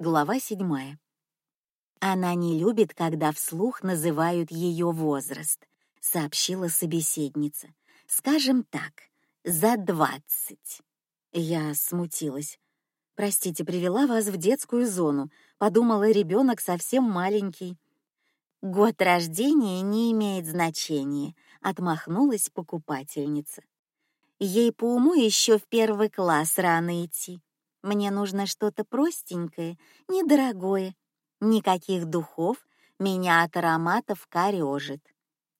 Глава седьмая. Она не любит, когда вслух называют ее возраст, сообщила собеседница. Скажем так, за двадцать. Я смутилась. Простите, привела вас в детскую зону. Подумала, ребенок совсем маленький. Год рождения не имеет значения, отмахнулась покупательница. Ей по уму еще в первый класс рано идти. Мне нужно что-то простенькое, недорогое. Никаких духов, меня от ароматов корежит.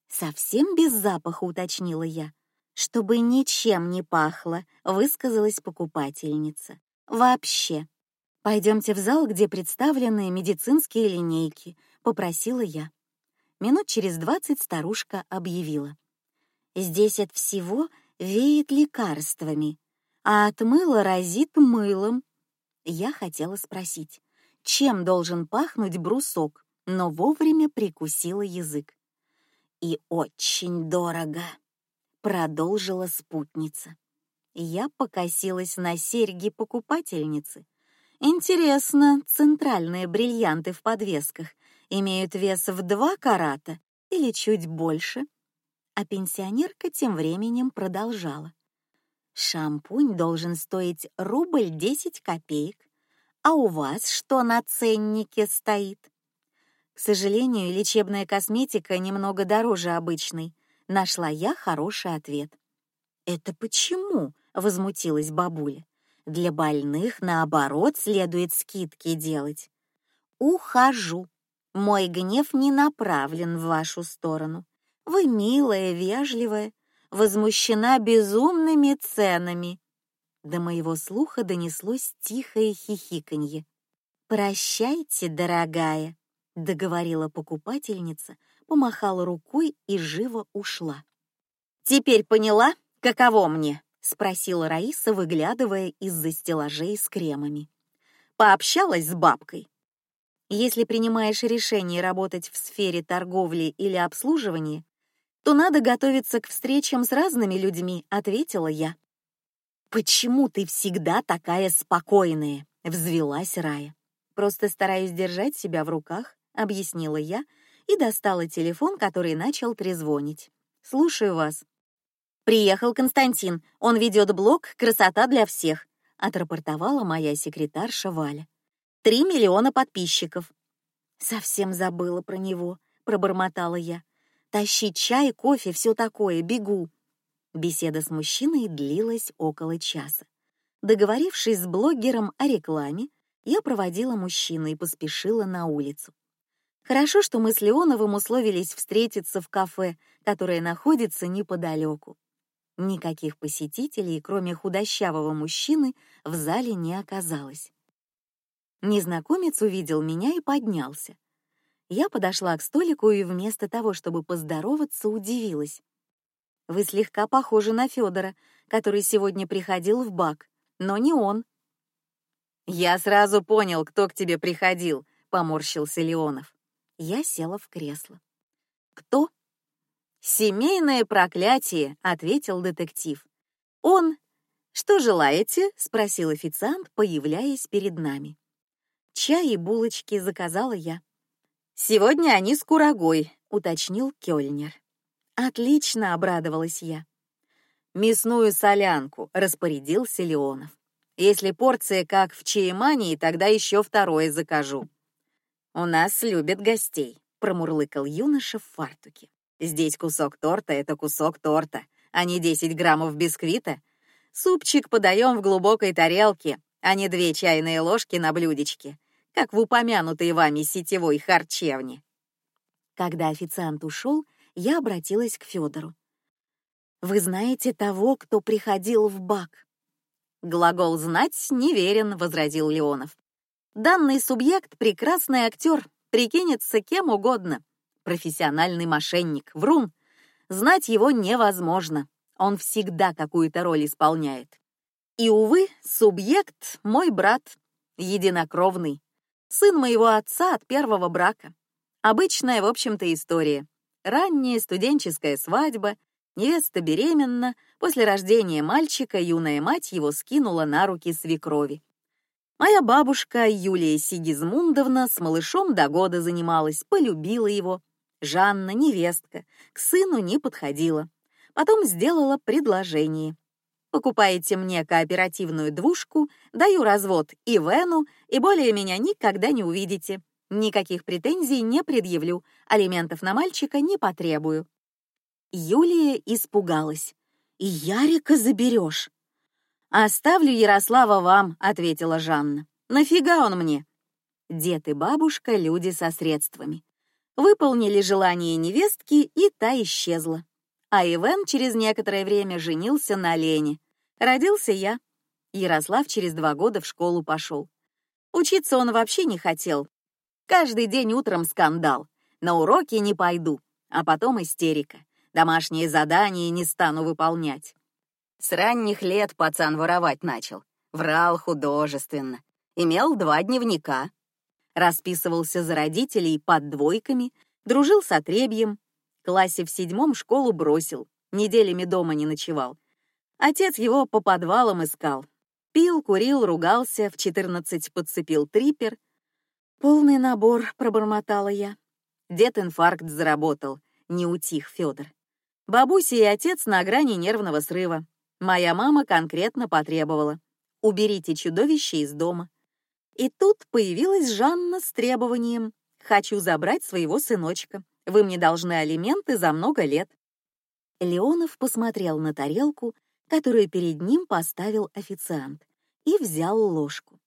Совсем без запаха, уточнила я. Чтобы ничем не пахло, высказалась покупательница. Вообще. Пойдемте в зал, где представлены медицинские линейки, попросила я. Минут через двадцать старушка объявила: здесь от всего веет лекарствами а от мыла разит мылом. Я хотела спросить, чем должен пахнуть брусок, но вовремя прикусила язык. И очень дорого, продолжила спутница. Я покосилась на серьги покупательницы. Интересно, центральные бриллианты в подвесках имеют вес в два карата или чуть больше? А пенсионерка тем временем продолжала. Шампунь должен стоить рубль десять копеек. А у вас что на ценнике стоит? К сожалению, лечебная косметика немного дороже обычной. Нашла я хороший ответ. Это почему? возмутилась бабуля. Для больных наоборот следует скидки делать. Ухожу. Мой гнев не направлен в вашу сторону. Вы милая, вежливая, возмущена безумными ценами. До моего слуха донеслось тихое хихиканье. Прощайте, дорогая, договорила покупательница, помахала рукой и живо ушла. Теперь поняла, каково мне? спросила Раиса, выглядывая из-за стеллажей с кремами. Пообщалась с бабкой. Если принимаешь решение работать в сфере торговли или обслуживания, то надо готовиться к встречам с разными людьми, ответила я. Почему ты всегда такая спокойная? Взвилась Рая. Просто стараюсь держать себя в руках, объяснила я и достала телефон, который начал трезвонить. Слушаю вас. Приехал Константин. Он ведет блог "Красота для всех", отрапортовала моя секретарша Валя. Три миллиона подписчиков. Совсем забыла про него, пробормотала я. Тащить чай, кофе, все такое, бегу. Беседа с мужчиной длилась около часа. Договорившись с блогером о рекламе, я проводила мужчину и поспешила на улицу. Хорошо, что мы с Леоновым условились встретиться в кафе, которое находится неподалеку. Никаких посетителей, кроме худощавого мужчины, в зале не оказалось. Незнакомец увидел меня и поднялся. Я подошла к столику и вместо того, чтобы поздороваться, удивилась. Вы слегка похожи на Федора, который сегодня приходил в бак, но не он. Я сразу понял, кто к тебе приходил, поморщился Леонов. Я села в кресло. Кто? Семейное проклятие, ответил детектив. Он. Что желаете? спросил официант, появляясь перед нами. Чай и булочки заказала я. Сегодня они с курагой, уточнил Кёльнер. Отлично, обрадовалась я. Мясную солянку распорядился Леонов. Если порция как в чаемании, тогда еще второе закажу. У нас любят гостей, промурлыкал юноша в фартуке. Здесь кусок торта — это кусок торта, а не 10 граммов бисквита. Супчик подаем в глубокой тарелке, а не две чайные ложки на блюдечке как в упомянутой вами сетевой харчевне. Когда официант ушел, я обратилась к Федору. Вы знаете того, кто приходил в бак? Глагол знать неверен, возразил Леонов. Данный субъект прекрасный актер, прикинется кем угодно, профессиональный мошенник, врун. Знать его невозможно. Он всегда какую-то роль исполняет. И увы, субъект мой брат, единокровный, Сын моего отца от первого брака. Обычная, в общем-то, история. Ранняя студенческая свадьба, невеста беременна, после рождения мальчика юная мать его скинула на руки свекрови. Моя бабушка Юлия Сигизмундовна с малышом до года занималась, полюбила его. Жанна, невестка, к сыну не подходила. Потом сделала предложение. Покупаете мне кооперативную двушку, даю развод и Вену, и более меня никогда не увидите. Никаких претензий не предъявлю, алиментов на мальчика не потребую. Юлия испугалась. «И Ярика заберешь?» «Оставлю Ярослава вам», — ответила Жанна. «Нафига он мне?» Дед и бабушка — люди со средствами. Выполнили желание невестки, и та исчезла. А Ивен через некоторое время женился на Лене. Родился я. Ярослав через два года в школу пошел. Учиться он вообще не хотел. Каждый день утром скандал. На уроки не пойду, а потом истерика. Домашние задания не стану выполнять. С ранних лет пацан воровать начал. Врал художественно. Имел два дневника. Расписывался за родителей под двойками, дружил с отребьем, классе в седьмом школу бросил, неделями дома не ночевал. Отец его по подвалам искал. Пил, курил, ругался, в четырнадцать подцепил трипер. Полный набор, пробормотала я. Дед инфаркт заработал, не утих Федор. Бабуся и отец на грани нервного срыва. Моя мама конкретно потребовала: уберите чудовище из дома. И тут появилась Жанна с требованием: хочу забрать своего сыночка. Вы мне должны алименты за много лет. Леонов посмотрел на тарелку, которую перед ним поставил официант, и взял ложку.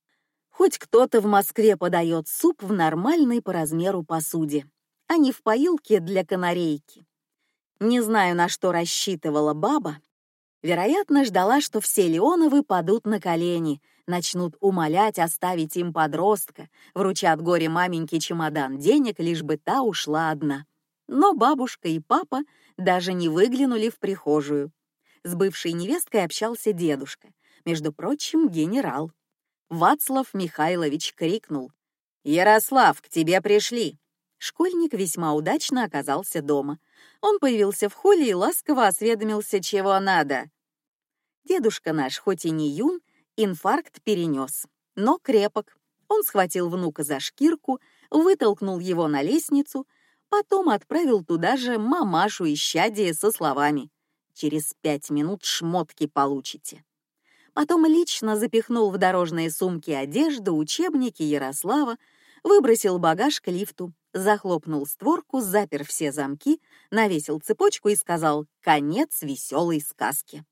Хоть кто-то в Москве подает суп в нормальной по размеру посуде, а не в поилке для канарейки. Не знаю, на что рассчитывала баба. Вероятно, ждала, что все Леоновы падут на колени, начнут умолять оставить им подростка, вручат горе маменьке чемодан денег, лишь бы та ушла одна. Но бабушка и папа даже не выглянули в прихожую. С бывшей невесткой общался дедушка, между прочим, генерал. Вацлав Михайлович крикнул: "Ярослав, к тебе пришли!" Школьник весьма удачно оказался дома. Он появился в холле и ласково осведомился, чего надо. Дедушка наш, хоть и не юн, инфаркт перенес, но крепок. Он схватил внука за шкирку, вытолкнул его на лестницу, потом отправил туда же мамашу исчадие со словами: "Через пять минут шмотки получите". Потом лично запихнул в дорожные сумки одежду, учебники Ярослава, выбросил багаж к лифту, захлопнул створку, запер все замки, навесил цепочку и сказал: "Конец веселой сказки".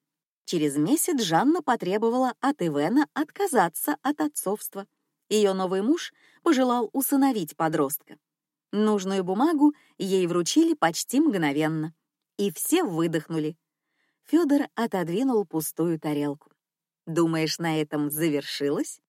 Через месяц Жанна потребовала от Ивена отказаться от отцовства. Ее новый муж пожелал усыновить подростка. Нужную бумагу ей вручили почти мгновенно, и все выдохнули. Федор отодвинул пустую тарелку. Думаешь, на этом завершилось?